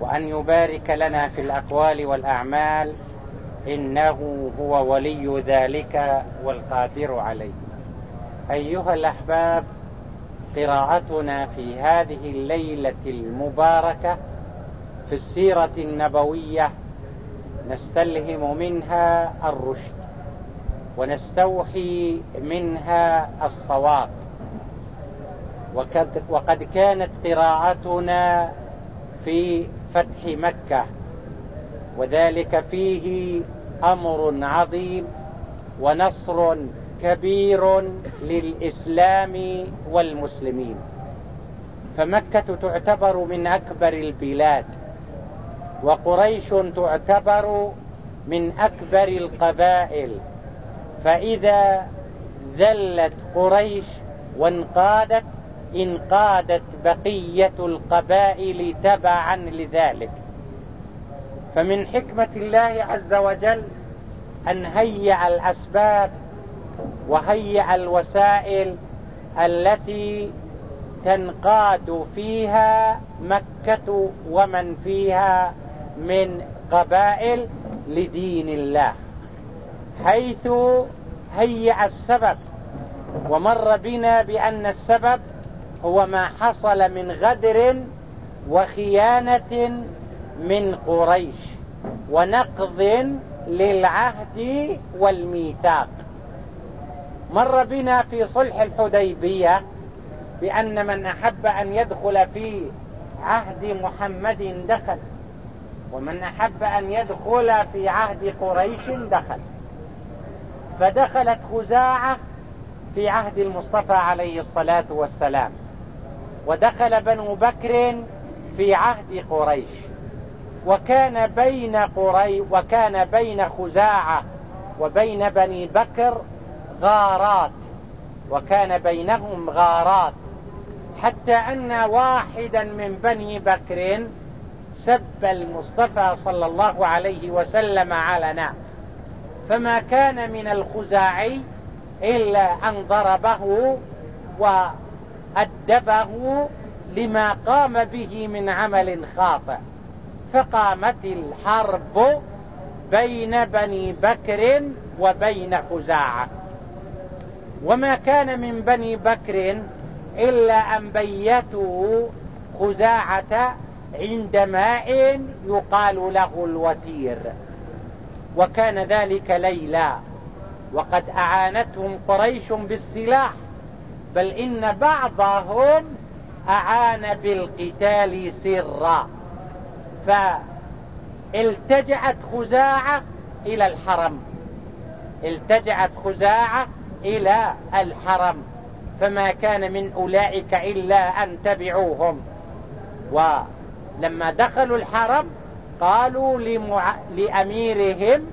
وأن يبارك لنا في الأقوال والأعمال إنه هو ولي ذلك والقادر عليه. أيها الأحباب قراءتنا في هذه الليلة المباركة في السيرة النبوية نستلهم منها الرشد ونستوحي منها الصواب. وقد كانت قراءتنا في فتح مكة. وذلك فيه أمر عظيم ونصر كبير للإسلام والمسلمين. فمكة تعتبر من أكبر البلاد وقريش تعتبر من أكبر القبائل. فإذا ذلت قريش وانقادت انقادت بقية القبائل تبعا لذلك. فمن حكمة الله عز وجل أن هيع الأسباب وهيع الوسائل التي تنقاد فيها مكة ومن فيها من قبائل لدين الله. حيث هيع السبب ومر بنا بأن السبب هو ما حصل من غدر وخيانة من قريش ونقض للعهد والميثاق. مر بنا في صلح الحديبية بأن من أحب أن يدخل في عهد محمد دخل ومن أحب أن يدخل في عهد قريش دخل. فدخلت خزاعة في عهد المصطفى عليه الصلاة والسلام. ودخل بنو بكر في عهد قريش. وكان بين قري وكان بين خزاعة وبين بني بكر غارات. وكان بينهم غارات. حتى أن واحدا من بني بكر سب المصطفى صلى الله عليه وسلم علنا. فما كان من الخزاعي إلا أن ضربه وأدبه لما قام به من عمل خاطئ فقامت الحرب بين بني بكر وبين خزاعة. وما كان من بني بكر إلا أن بيتوا خزاعة عند ماء يقال له الوتير. وكان ذلك ليلا وقد أعانتهم قريش بالسلاح. بل إن بعضهم أعان بالقتال سرا. فالتجعت خزاعة إلى الحرم. التجعت خزاعة إلى الحرم. فما كان من أولئك إلا أن تبعوهم. ولما دخلوا الحرم قالوا لمع... لأميرهم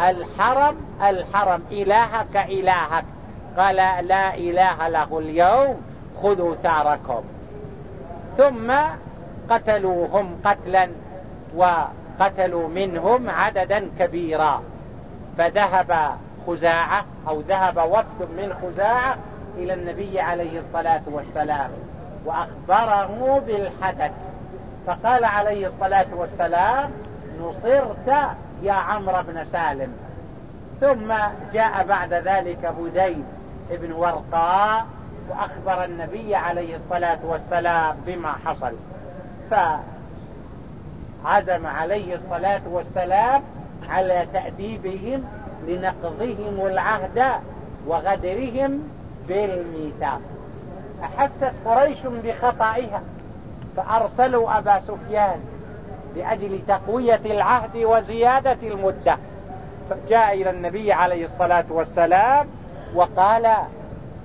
الحرم الحرم إلهك إلهك. قال لا إله له اليوم خذوا ثاركم ثم قتلوهم قتلا وقتلوا منهم عددا كبيرا. فذهب خزاعة أو ذهب وفد من خزاعة إلى النبي عليه الصلاة والسلام وأخبره بالحدث. فقال عليه الصلاة والسلام نصرت يا عمرو بن سالم. ثم جاء بعد ذلك هديد بن ورقاء وأخبر النبي عليه الصلاة والسلام بما حصل. فعزم عليه الصلاة والسلام على تأديبهم لنقضهم العهد وغدرهم بالميثاق. أحست قريش بخطئها فأرسلوا أبا سفيان لأجل تقوية العهد وزيادة المدة. فجاء إلى النبي عليه الصلاة والسلام وقال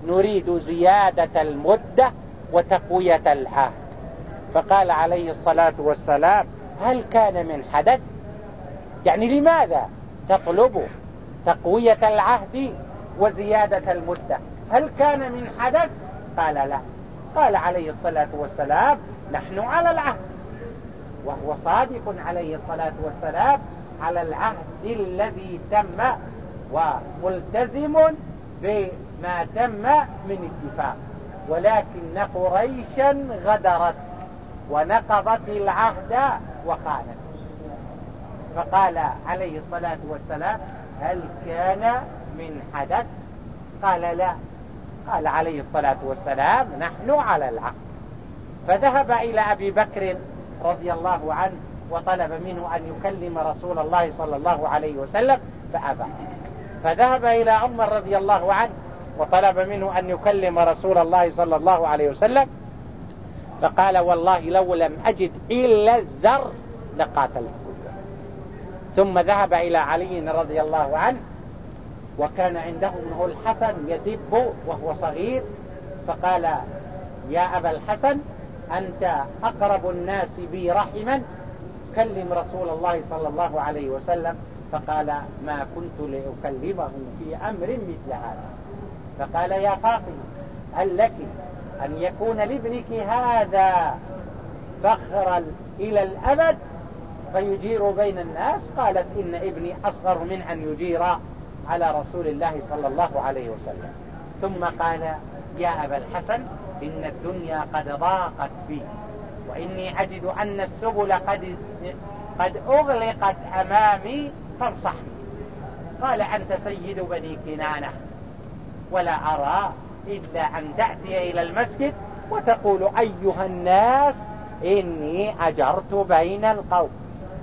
نريد زيادة المدة وتقوية العهد فقال عليه الصلاة والسلام هل كان من حدث؟ يعني لماذا تطلب تقوية العهد وزيادة المدة؟ هل كان من حدث؟ قال لا. قال عليه الصلاة والسلام نحن على العهد. وهو صادق عليه الصلاة والسلام على العهد الذي تم وملتزم بما تم من اتفاق ولكن قريشا غدرت ونقضت العهد وخانت. فقال عليه الصلاة والسلام هل كان من حدث؟ قال لا. قال عليه الصلاة والسلام نحن على العهد فذهب إلى أبي بكر رضي الله عنه وطلب منه أن يكلم رسول الله صلى الله عليه وسلم فأبى. فذهب إلى عمر رضي الله عنه وطلب منه أن يكلم رسول الله صلى الله عليه وسلم فقال والله لو لم أجد إلا الذر لقاتلتكم ثم ذهب إلى علي رضي الله عنه وكان عنده ابنه الحسن يدب وهو صغير فقال يا أبا الحسن أنت أقرب الناس بي رحما كلم رسول الله صلى الله عليه وسلم. فقال ما كنت لأكلمه في أمر مثل هذا. فقال يا فاطمة هل لك أن يكون لابنك هذا فخرا إلى الأبد فيجير بين الناس؟ قالت إن ابني أصغر من أن يجير على رسول الله صلى الله عليه وسلم. ثم قال يا أبا الحسن إن الدنيا قد ضاقت بي وإني أجد أن السبل قد, قد أغلقت أمامي فانصحني قال أنت سيد بني كنانة ولا أرى إلا أن تأتي إلى المسجد وتقول أيها الناس إني أجرت بين القوم.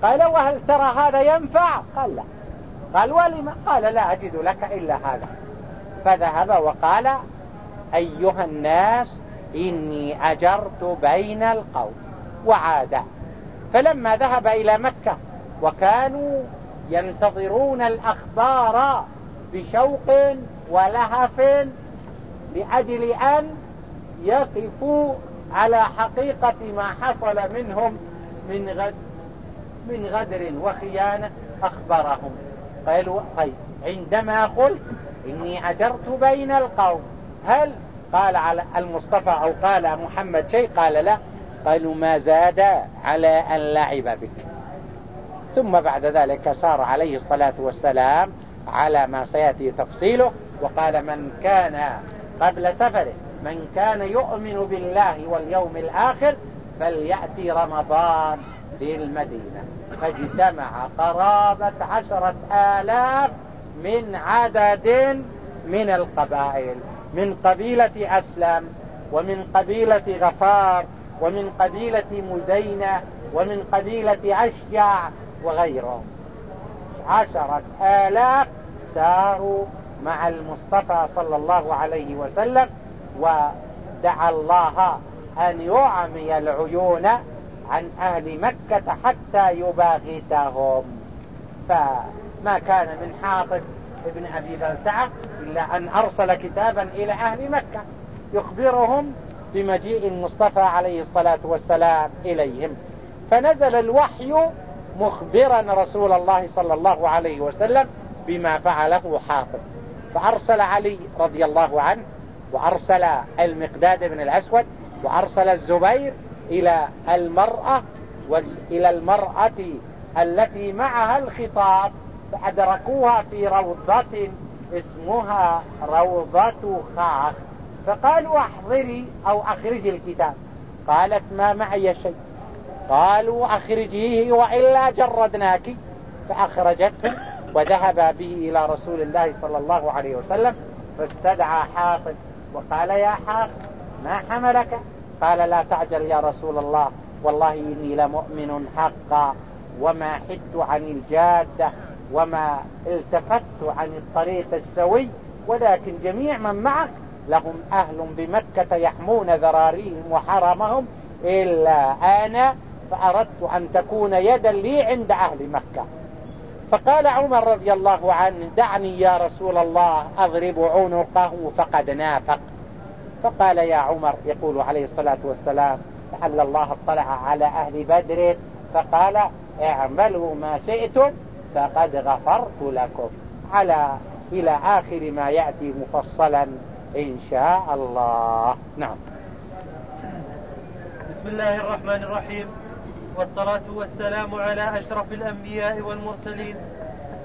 قال وهل ترى هذا ينفع؟ قال لا. قال ولما قال لا أجد لك إلا هذا. فذهب وقال أيها الناس إني أجرت بين القوم. وعاد. فلما ذهب إلى مكة وكانوا ينتظرون الأخبار بشوق ولهف لأجل أن يقفوا على حقيقة ما حصل منهم من غد من غدر وخيانة أخبرهم. قالوا طيب عندما قلت إني أجرت بين القوم هل قال على المصطفى أو قال محمد شيء؟ قال لا. قالوا ما زاد على أن لعب بك. ثم بعد ذلك سار عليه الصلاة والسلام على ما سيأتي تفصيله وقال من كان قبل سفره من كان يؤمن بالله واليوم الآخر فليأتي رمضان للمدينة فاجتمع قرابة عشرة آلاف من عدد من القبائل من قبيلة أسلم ومن قبيلة غفار ومن قبيلة مزينة ومن قبيلة أشجع وغيرهم عشرة آلاف ساروا مع المصطفى صلى الله عليه وسلم ودعا الله أن يعمي العيون عن أهل مكة حتى يباغتهم. فما كان من حاطب ابن أبي بلتعة إلا أن أرسل كتابا إلى أهل مكة يخبرهم بمجيء المصطفى عليه الصلاة والسلام إليهم. فنزل الوحي مخبرا رسول الله صلى الله عليه وسلم بما فعله حاطب فأرسل علي رضي الله عنه وأرسل المقداد بن الأسود وأرسل الزبير إلى المرأة إلى المرأة التي معها الخطاب فأدركوها في روضة اسمها روضة خاخ. فقالوا أحضري أو أخرجي الكتاب. قالت ما معي شيء. قالوا أخرجيه وإلا جردناك. فأخرجته وذهب به إلى رسول الله صلى الله عليه وسلم فاستدعى حافظ وقال يا حافظ ما حملك؟ قال لا تعجل يا رسول الله والله إني لمؤمن حقا وما حدت عن الجادة وما التفت عن الطريق السوي ولكن جميع من معك لهم أهل بمكة يحمون ذراريهم وحرمهم إلا أنا فأردت أن تكون يدا لي عند أهل مكة. فقال عمر رضي الله عنه دعني يا رسول الله أضرب عنقه فقد نافق. فقال يا عمر يقول عليه الصلاة والسلام لعل الله اطلع على أهل بدر فقال اعملوا ما شئتم فقد غفرت لكم. على إلى آخر ما يأتي مفصلا إن شاء الله. نعم. بسم الله الرحمن الرحيم. والصلاة والسلام على أشرف الأنبياء والمرسلين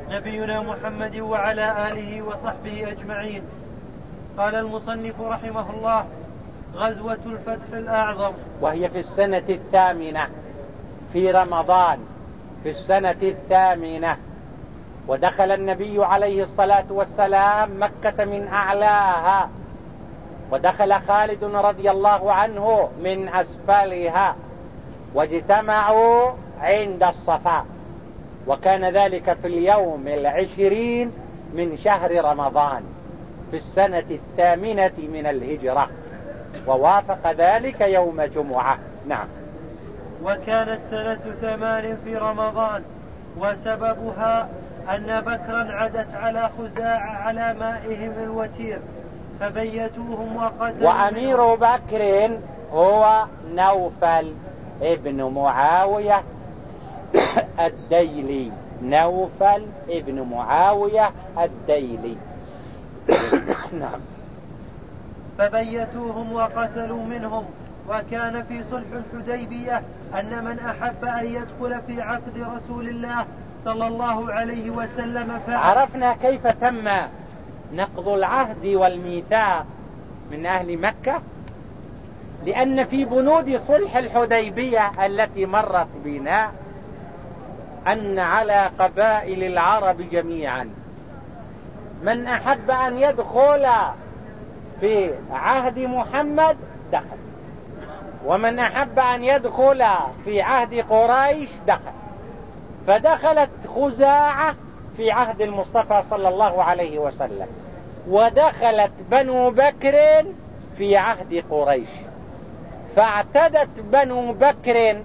نبينا محمد وعلى آله وصحبه أجمعين. قال المصنف رحمه الله غزوة الفتح الأعظم. وهي في السنة الثامنة في رمضان. في السنة الثامنة. ودخل النبي عليه الصلاة والسلام مكة من أعلاها. ودخل خالد رضي الله عنه من أسفلها. واجتمعوا عند الصفا. وكان ذلك في اليوم العشرين من شهر رمضان في السنة الثامنة من الهجرة. ووافق ذلك يوم جمعة. نعم. وكانت سنة ثمان في رمضان وسببها أن بكرا عدت على خزاع على مائهم الوتير فبيتوهم وقتلوا وأمير بكر هو نوفل. ابن معاوية الديلي نوفل ابن معاوية الديلي. نعم. فبيتوهم وقتلوا منهم وكان في صلح الحديبية أن من أحب أن يدخل في عقد رسول الله صلى الله عليه وسلم فعل عرفنا كيف تم نقض العهد والميثاق من أهل مكة؟ لأن في بنود صلح الحديبية التي مرت بنا أن على قبائل العرب جميعا. من أحب أن يدخل في عهد محمد دخل. ومن أحب أن يدخل في عهد قريش دخل. فدخلت خزاعة في عهد المصطفى صلى الله عليه وسلم. ودخلت بنو بكر في عهد قريش. فاعتدت بنو بكر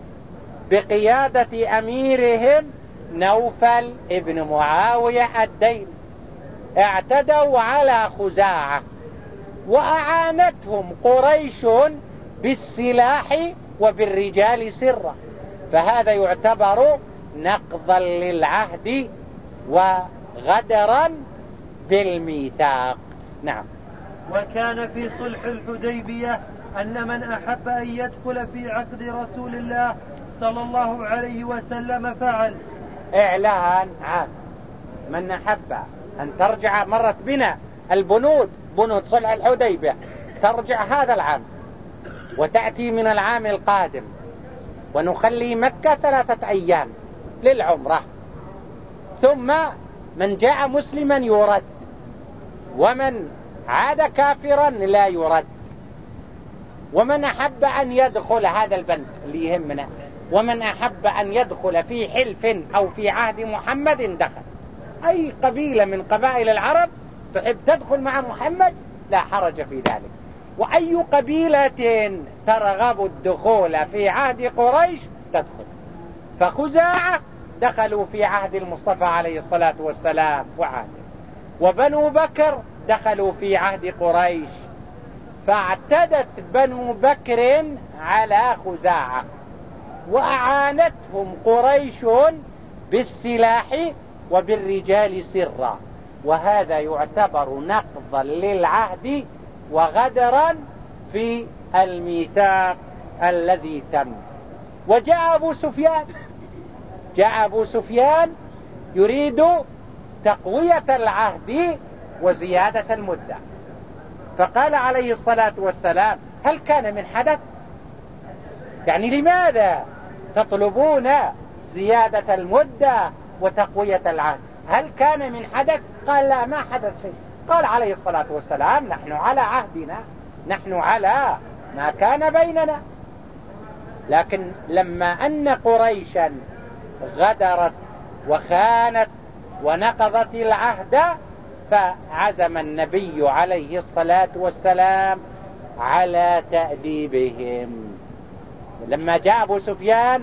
بقيادة أميرهم نوفل ابن معاوية الدين. اعتدوا على خزاعة وأعانتهم قريش بالسلاح وبالرجال سرا. فهذا يعتبر نقضا للعهد وغدرا بالميثاق. نعم. وكان في صلح الحديبية أن من أحب أن يدخل في عقد رسول الله صلى الله عليه وسلم فعل. إعلان عام. من أحب أن ترجع مرت بنا البنود بنود صلح الحديبية ترجع هذا العام وتأتي من العام القادم ونخلي مكة ثلاثة أيام للعمرة. ثم من جاء مسلما يرد ومن عاد كافرا لا يرد. ومن أحب أن يدخل هذا البند اللي يهمنا ومن أحب أن يدخل في حلف أو في عهد محمد دخل. أي قبيلة من قبائل العرب تحب تدخل مع محمد لا حرج في ذلك. وأي قبيلة ترغب الدخول في عهد قريش تدخل. فخزاعة دخلوا في عهد المصطفى عليه الصلاة والسلام وعهده. وبنو بكر دخلوا في عهد قريش. فاعتدت بنو بكر على خزاعة وأعانتهم قريش بالسلاح وبالرجال سرا وهذا يعتبر نقضا للعهد وغدرا في الميثاق الذي تم. وجاء أبو سفيان جاء أبو سفيان يريد تقوية العهد وزيادة المدة. فقال عليه الصلاة والسلام هل كان من حدث؟ يعني لماذا تطلبون زيادة المدة وتقوية العهد؟ هل كان من حدث؟ قال لا ما حدث شيء. قال عليه الصلاة والسلام نحن على عهدنا نحن على ما كان بيننا. لكن لما أن قريشا غدرت وخانت ونقضت العهد فعزم النبي عليه الصلاة والسلام على تأديبهم. لما جاء أبو سفيان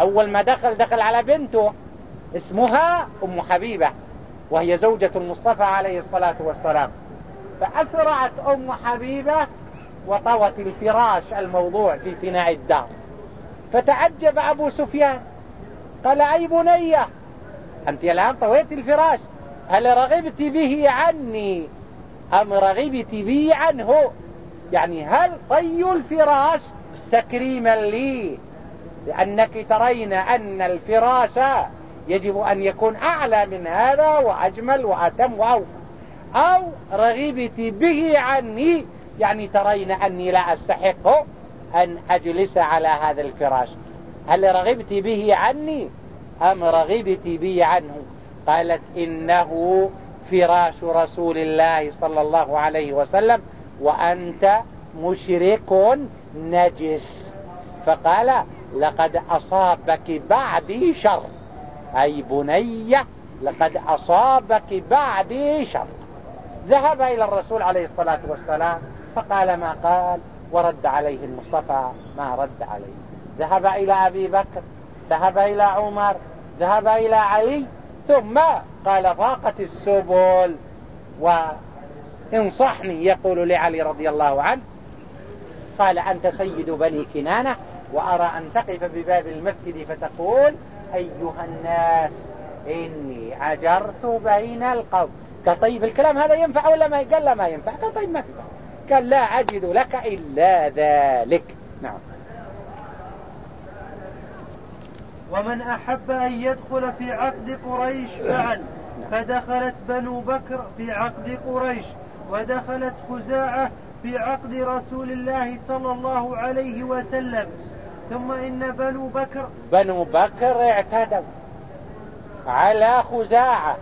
أول ما دخل دخل على بنته اسمها أم حبيبة وهي زوجة المصطفى عليه الصلاة والسلام. فأسرعت أم حبيبة وطوت الفراش الموضوع في فناء الدار. فتعجب أبو سفيان قال أي بنية أنت الآن طويت الفراش. هل رغبت به عني؟ أم رغبت بي عنه؟ يعني هل طي الفراش تكريما لي؟ لأنك ترين أن الفراش يجب أن يكون أعلى من هذا وأجمل وأتم وأوفى. أو رغبت به عني؟ يعني ترين أني لا أستحق أن أجلس على هذا الفراش. هل رغبت به عني؟ أم رغبت بي عنه؟ قالت إنه فراش رسول الله صلى الله عليه وسلم وأنت مشرك نجس. فقال لقد أصابك بعدي شر. أي بنية لقد أصابك بعدي شر. ذهب إلى الرسول عليه الصلاة والسلام فقال ما قال؟ ورد عليه المصطفى ما رد عليه. ذهب إلى أبي بكر ذهب إلى عمر ذهب إلى علي ثم قال ضاقت السبل. وإنصحني يقول لعلي رضي الله عنه قال أنت سيد بني كنانة وأرى أن تقف بباب المسجد فتقول أيها الناس إني أجرت بين القوم. قال طيب الكلام هذا ينفع ولا ما قال لا ما ينفع. قال طيب ما في قال لا أجد لك إلا ذلك. نعم. ومن أحب أن يدخل في عقد قريش فعل فدخلت بنو بكر في عقد قريش ودخلت خزاعة في عقد رسول الله صلى الله عليه وسلم. ثم إن بنو بكر بنو بكر اعتدوا على خزاعة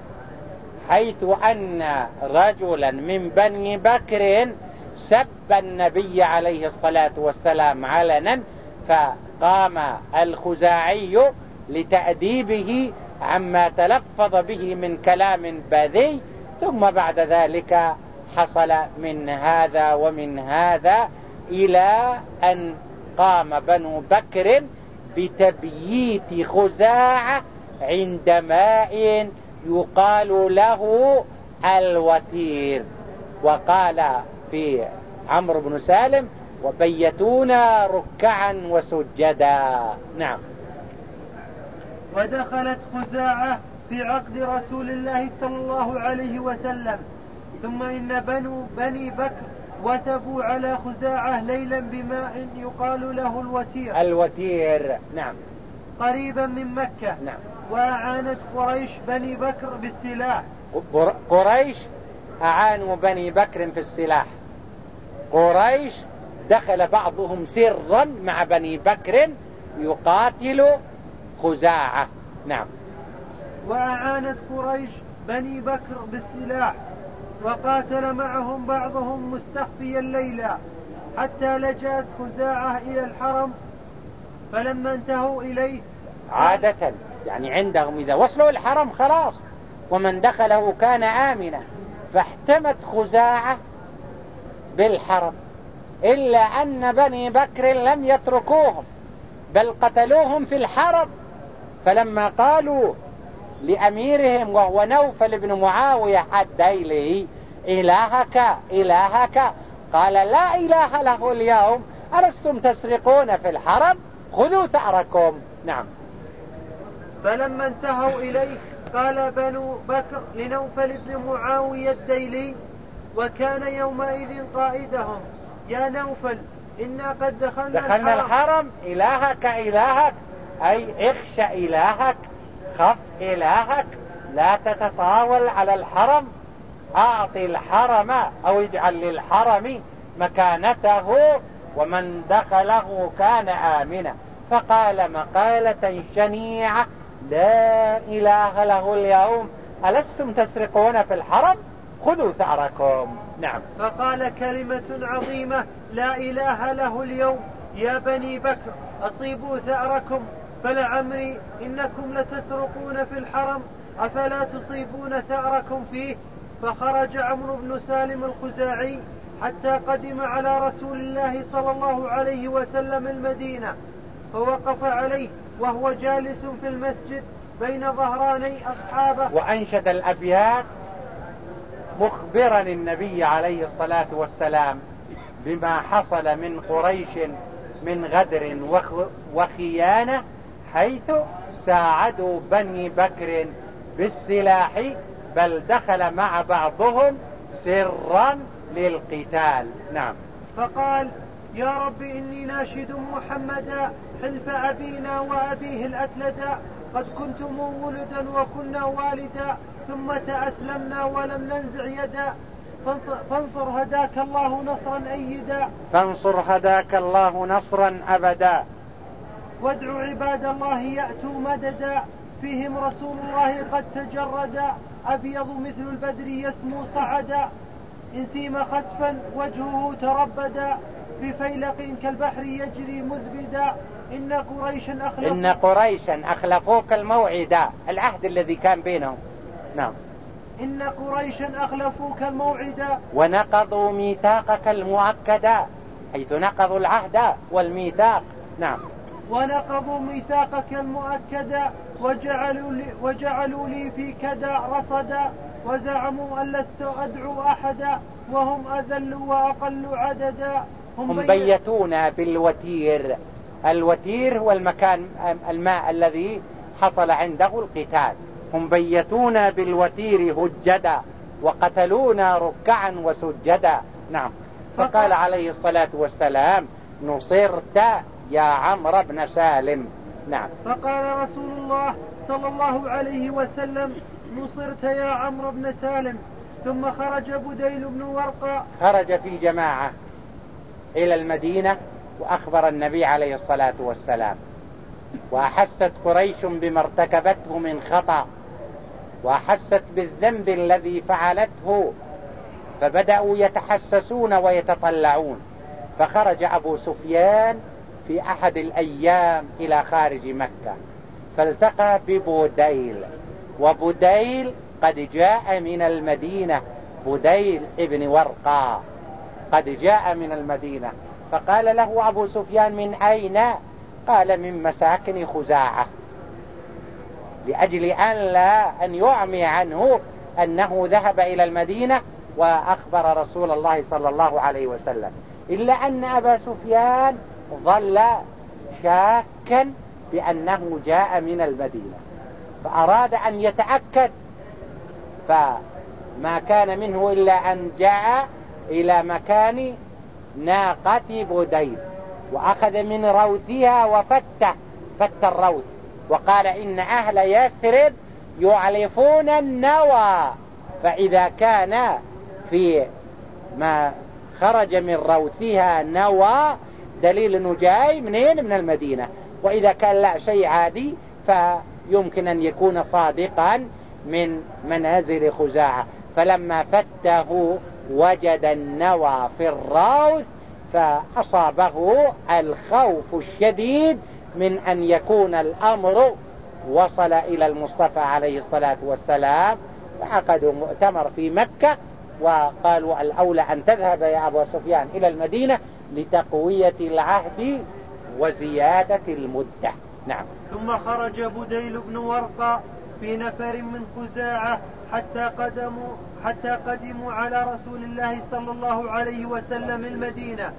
حيث أن رجلا من بني بكر سب النبي عليه الصلاة والسلام علنا فقام الخزاعي لتأديبه عما تلفظ به من كلام بذي ثم بعد ذلك حصل من هذا ومن هذا إلى أن قام بنو بكر بتبييت خزاعة عند ماء يقال له الوتير. وقال في عمرو بن سالم وبيتونا ركعا وسجدا. نعم. ودخلت خزاعة في عقد رسول الله صلى الله عليه وسلم. ثم إن بنو بني بكر وثبوا على خزاعة ليلا بماء يقال له الوتير. الوتير. نعم. قريبا من مكة. نعم. وأعانت قريش بني بكر بالسلاح. قريش أعانوا بني بكر في السلاح. قريش دخل بعضهم سرا مع بني بكر يقاتل خزاعة. نعم. وأعانت قريش بني بكر بالسلاح وقاتل معهم بعضهم مستخفيا ليلا حتى لجأت خزاعة إلى الحرم فلما انتهوا إليه عادة يعني عندهم إذا وصلوا الحرم خلاص ومن دخله كان آمنا فاحتمت خزاعة بالحرم. إلا أن بني بكر لم يتركوهم بل قتلوهم في الحرم فلما قالوا لأميرهم وهو نوفل بن معاوية الديلي إلهك إلهك. قال لا إله له اليوم ألستم تسرقون في الحرم خذوا ثأركم. نعم. فلما انتهوا إليه قال بنو بكر لنوفل بن معاوية الديلي وكان يومئذ قائدهم. يا نوفل إنا قد دخلنا, دخلنا الحرم, الحرم إلهك إلهك أي اخشى إلهك خف إلهك لا تتطاول على الحرم. أعطي الحرم أو اجعل للحرم مكانته ومن دخله كان آمنا. فقال مقالة شنيعة لا إله له اليوم. ألستم تسرقون في الحرم؟ خذوا ثأركم. نعم. فقال كلمة عظيمة لا إله له اليوم. يا بني بكر أصيبوا ثأركم. فلعمري إنكم لتسرقون في الحرم. أفلا تصيبون ثأركم فيه؟ فخرج عمرو بن سالم الخزاعي حتى قدم على رسول الله صلى الله عليه وسلم المدينة. فوقف عليه وهو جالس في المسجد بين ظهراني أصحابه. وأنشد الأبيات مخبرا النبي عليه الصلاة والسلام بما حصل من قريش من غدر وخيانة حيث ساعدوا بني بكر بالسلاح بل دخل مع بعضهم سرا للقتال. نعم. فقال يا رب إني ناشد محمدا حلف أبينا وأبيه الأتلدا قد كنتم ولدا وكنا والدا ثم تأسلمنا ولم ننزع يدا. فانصر هداك الله نصرا أيدا. فانصر هداك الله نصرا أبدا. وادعوا عباد الله يأتوا مددا. فيهم رسول الله قد تجردا أبيض مثل البدر يسمو صعدا. إن سيم خسفا وجهه تربدا. في فيلق كالبحر يجري مزبدا. إن قريشا أخلفوا إن قريشا أخلفوك الموعد العهد الذي كان بينهم. نعم. إن قريشا أخلفوك الموعد. ونقضوا ميثاقك المؤكدا حيث نقضوا العهد والميثاق. نعم. ونقضوا ميثاقك المؤكدا وجعلوا لي, وجعلوا لي في كدا رصدا وزعموا أن لست أدعو أحدا وهم أذل وأقل عددا هم بيتونا بالوتير. الوتير هو المكان الماء الذي حصل عنده القتال. هم بيتونا بالوتير هجدا وقتلونا ركعا وسجدا. نعم. فقال عليه الصلاة والسلام نصرت يا عمرو بن سالم. نعم. فقال رسول الله صلى الله عليه وسلم نصرت يا عمرو بن سالم. ثم خرج بديل بن ورقة. خرج في جماعة إلى المدينة وأخبر النبي عليه الصلاة والسلام. وأحست قريش بما ارتكبته من خطأ. وأحست بالذنب الذي فعلته. فبدأوا يتحسسون ويتطلعون. فخرج أبو سفيان في أحد الأيام إلى خارج مكة. فالتقى ببوديل. وبديل قد جاء من المدينة. بديل ابن ورقا قد جاء من المدينة. فقال له أبو سفيان من أين؟ قال من مساكن خزاعة. لأجل أن لا أن يعمي عنه أنه ذهب إلى المدينة وأخبر رسول الله صلى الله عليه وسلم. إلا أن أبا سفيان ظل شاكا بأنه جاء من المدينة. فأراد أن يتأكد فما كان منه إلا أن جاء إلى مكان ناقة بديل وأخذ من روثها وفته فت الروث. وقال إن أهل يثرب يعلفون النوى فإذا كان في ما خرج من روثها نوى دليل إنه جاي منين؟ من المدينة. وإذا كان لا شيء عادي فيمكن أن يكون صادقا من منازل خزاعة. فلما فته وجد النوى في الروث فأصابه الخوف الشديد من أن يكون الأمر وصل إلى المصطفى عليه الصلاة والسلام فعقدوا مؤتمر في مكة وقالوا الأولى أن تذهب يا أبو سفيان إلى المدينة لتقوية العهد وزيادة المدة. نعم. ثم خرج بديل بن ورقة في نفر من خزاعة حتى قدموا حتى قدموا على رسول الله صلى الله عليه وسلم المدينة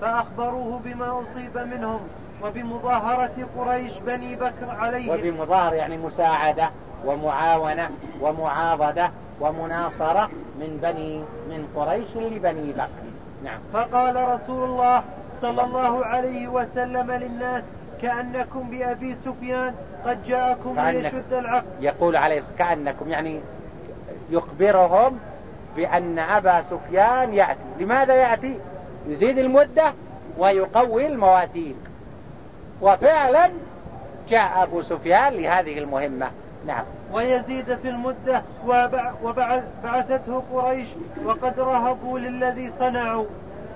فأخبروه بما أصيب منهم. وبمظاهرة قريش بني بكر عليهم. وبمظاهر يعني مساعدة ومعاونة ومعاضدة ومناصرة من بني من قريش لبني بكر. نعم. فقال رسول الله صلى الله عليه وسلم للناس كأنكم بأبي سفيان قد جاءكم ليشد العقد يقول عليه كأنكم يعني يخبرهم بأن أبا سفيان يأتي. لماذا يأتي؟ يزيد المدة ويقوي المواثيق وفعلا جاء أبو سفيان لهذه المهمة. نعم. ويزيد في المدة وبعثته قريش وقد رهبوا للذي صنعوا.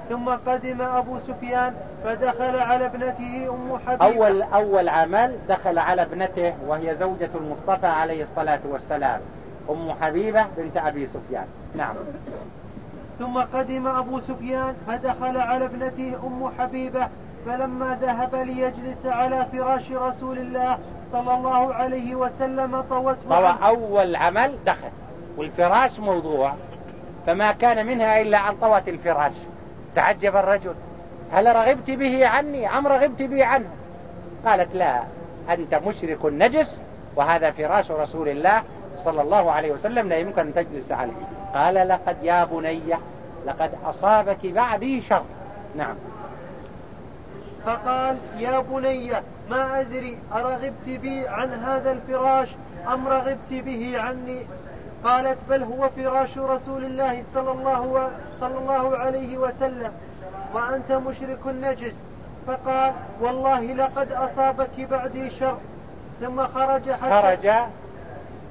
ثم قدم أبو سفيان فدخل على ابنته أم حبيبة. أول, أول عمل دخل على ابنته وهي زوجة المصطفى عليه الصلاة والسلام أم حبيبة بنت أبي سفيان. نعم. ثم قدم أبو سفيان فدخل على ابنته أم حبيبة فلما ذهب ليجلس على فراش رسول الله صلى الله عليه وسلم طوته طوى أول عمل دخل. والفراش موضوع فما كان منها إلا عن طوة الفراش. تعجب الرجل. هل رغبت به عني أم رغبت به عنه؟ قالت لا أنت مشرك نجس وهذا فراش رسول الله صلى الله عليه وسلم لا يمكن أن تجلس عليه. قال لقد يا بني لقد أصابك بعدي شر. نعم. فقال يا بني ما أدري أرغبت بي عن هذا الفراش أم رغبت به عني؟ قالت بل هو فراش رسول الله صلى الله, صلى الله عليه وسلم وأنت مشرك نجس فقال والله لقد أصابك بعدي شر. ثم خرج حتى خرج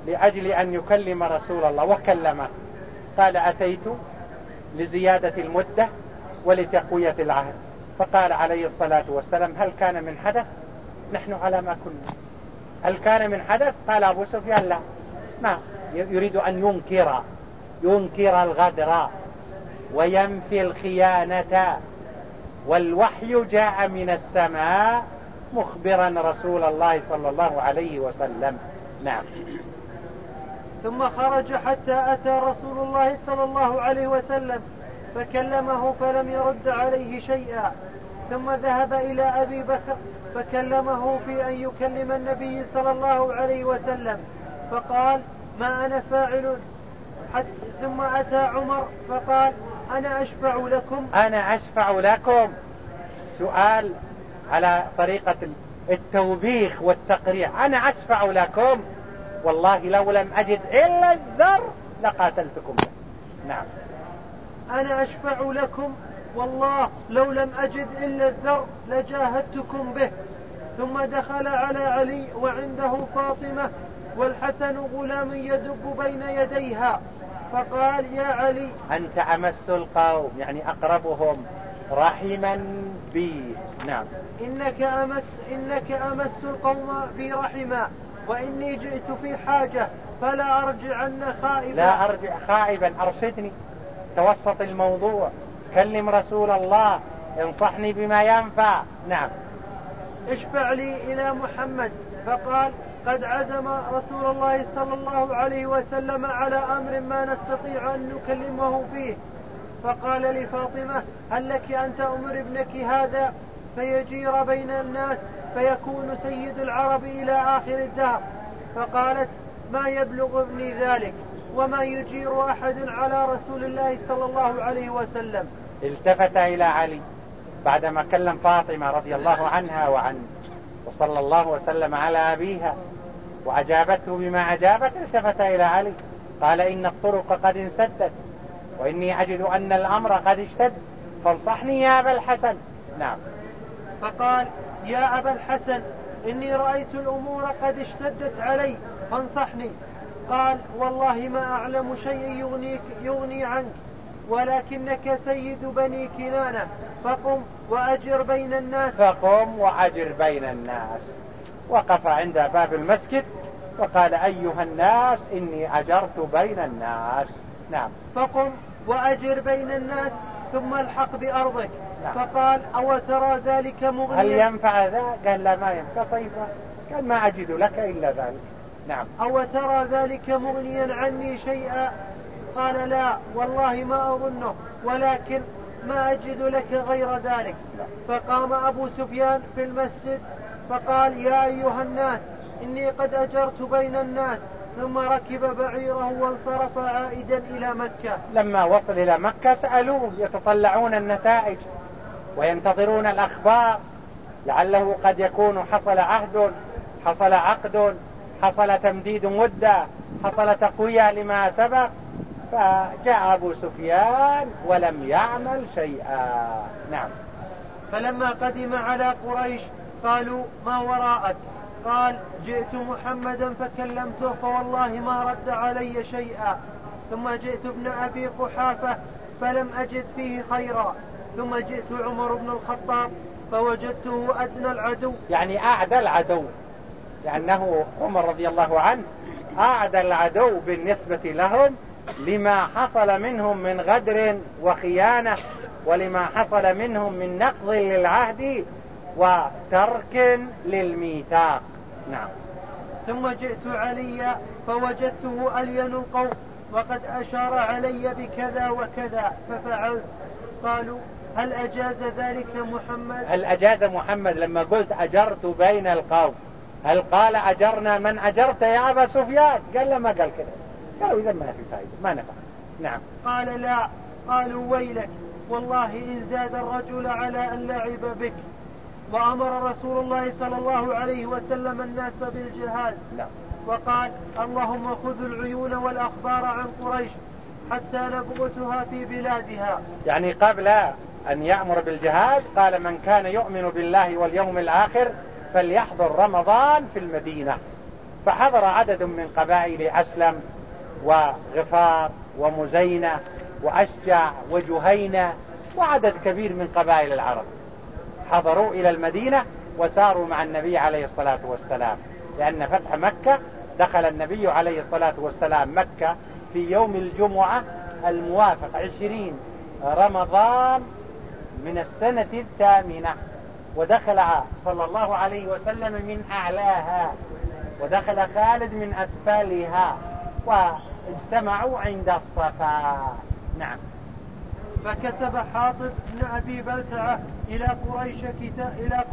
لأجل أن يكلم رسول الله وكلمه. قال أتيت لزيادة المدة ولتقوية العهد. فقال عليه الصلاة والسلام هل كان من حدث؟ نحن على ما كنا. هل كان من حدث؟ قال أبو سفيان لا. ما يريد أن ينكر ينكر الغدر وينفي الخيانة والوحي جاء من السماء مخبرا رسول الله صلى الله عليه وسلم. نعم. ثم خرج حتى أتى رسول الله صلى الله عليه وسلم فكلمه فلم يرد عليه شيئا. ثم ذهب إلى أبي بكر فكلمه في أن يكلم النبي صلى الله عليه وسلم فقال ما أنا فاعل حتى ثم أتى عمر فقال أنا أشفع لكم. أنا أشفع لكم. سؤال على طريقة التوبيخ والتقريع. أنا أشفع لكم. والله لو لم أجد إلا الذر لقاتلتكم. نعم. أنا أشفع لكم. والله لو لم أجد إلا الذر لجاهدتكم به. ثم دخل على علي وعنده فاطمة والحسن غلام يدب بين يديها. فقال يا علي أنت أمس القوم يعني أقربهم. رحما بي. نعم. إنك أمس, إنك أمس القوم بي رحما وإني جئت في حاجة فلا أرجعن خائبا. لا أرجع خائبا. أرشدني. توسط الموضوع. كلم رسول الله انصحني بما ينفع. نعم. اشفع لي إلى محمد. فقال قد عزم رسول الله صلى الله عليه وسلم على أمر ما نستطيع أن نكلمه فيه. فقال لفاطمة هل لك أن تأمر ابنك هذا؟ فيجير بين الناس فيكون سيد العرب إلى آخر الدهر. فقالت ما يبلغ ابني ذلك؟ وما يجير أحد على رسول الله صلى الله عليه وسلم. التفت إلى علي بعدما كلم فاطمة رضي الله عنها وعن وصلى الله وسلم على أبيها وأجابته بما أجابت التفت إلى علي. قال إن الطرق قد انسدت وإني أجد أن الأمر قد اشتد فانصحني يا أبا الحسن. نعم. فقال يا أبا الحسن إني رأيت الأمور قد اشتدت علي فانصحني. قال والله ما أعلم شيء يغنيك يغني عنك ولكنك سيد بني كنانة. فقم وأجر بين الناس. فقم وأجر بين الناس. وقف عند باب المسجد وقال أيها الناس إني أجرت بين الناس. نعم. فقم وأجر بين الناس ثم الحق بأرضك. نعم. فقال أو ترى ذلك مغنيا؟ هل ينفع ذا؟ قال لا ما ينفع. طيب قال ما أجد لك إلا ذلك. نعم. أو ترى ذلك مغنيا عني شيئا؟ قال لا والله ما أظنه ولكن ما أجد لك غير ذلك. فقام أبو سفيان في المسجد فقال يا أيها الناس إني قد أجرت بين الناس ثم ركب بعيره وانصرف عائدا إلى مكة. لما وصل إلى مكة سألوه يتطلعون النتائج وينتظرون الأخبار لعله قد يكون حصل عهد حصل عقد حصل تمديد مدة حصل تقوية لما سبق فجاء أبو سفيان ولم يعمل شيئا. نعم. فلما قدم على قريش قالوا ما وراءك؟ قال جئت محمدا فكلمته فوالله ما رد علي شيئا. ثم جئت ابن أبي قحافة فلم أجد فيه خيرا. ثم جئت عمر بن الخطاب فوجدته أدنى العدو. يعني أعدى العدو. لأنه عمر رضي الله عنه أعدى العدو بالنسبة لهم لما حصل منهم من غدر وخيانة ولما حصل منهم من نقض للعهد وترك للميثاق. نعم. ثم جئت علي فوجدته ألين القوم وقد أشار علي بكذا وكذا ففعلت. قالوا هل أجاز ذلك محمد؟ هل أجاز محمد لما قلت أجرت بين القوم؟ هل قال أجرنا من أجرت يا أبا سفيان؟ قال لا ما قال كذا. قالوا إذا ما في فائدة ما نفع. نعم. قال لا. قالوا ويلك والله إن زاد الرجل على أن لعب بك. وأمر رسول الله صلى الله عليه وسلم الناس بالجهاد. نعم وقال اللهم خذ العيون والأخبار عن قريش حتى نبغتها في بلادها. يعني قبل أن يأمر بالجهاز قال من كان يؤمن بالله واليوم الآخر فليحضر رمضان في المدينة. فحضر عدد من قبائل أسلم وغفار ومزينة وأشجع وجهينة وعدد كبير من قبائل العرب. حضروا إلى المدينة وساروا مع النبي عليه الصلاة والسلام. لأن فتح مكة دخل النبي عليه الصلاة والسلام مكة في يوم الجمعة الموافق عشرين رمضان من السنة الثامنة. ودخل صلى الله عليه وسلم من أعلاها ودخل خالد من أسفلها واجتمعوا عند الصفا. نعم. فكتب حاطب بن أبي بلتعة إلى قريش كتاب إلى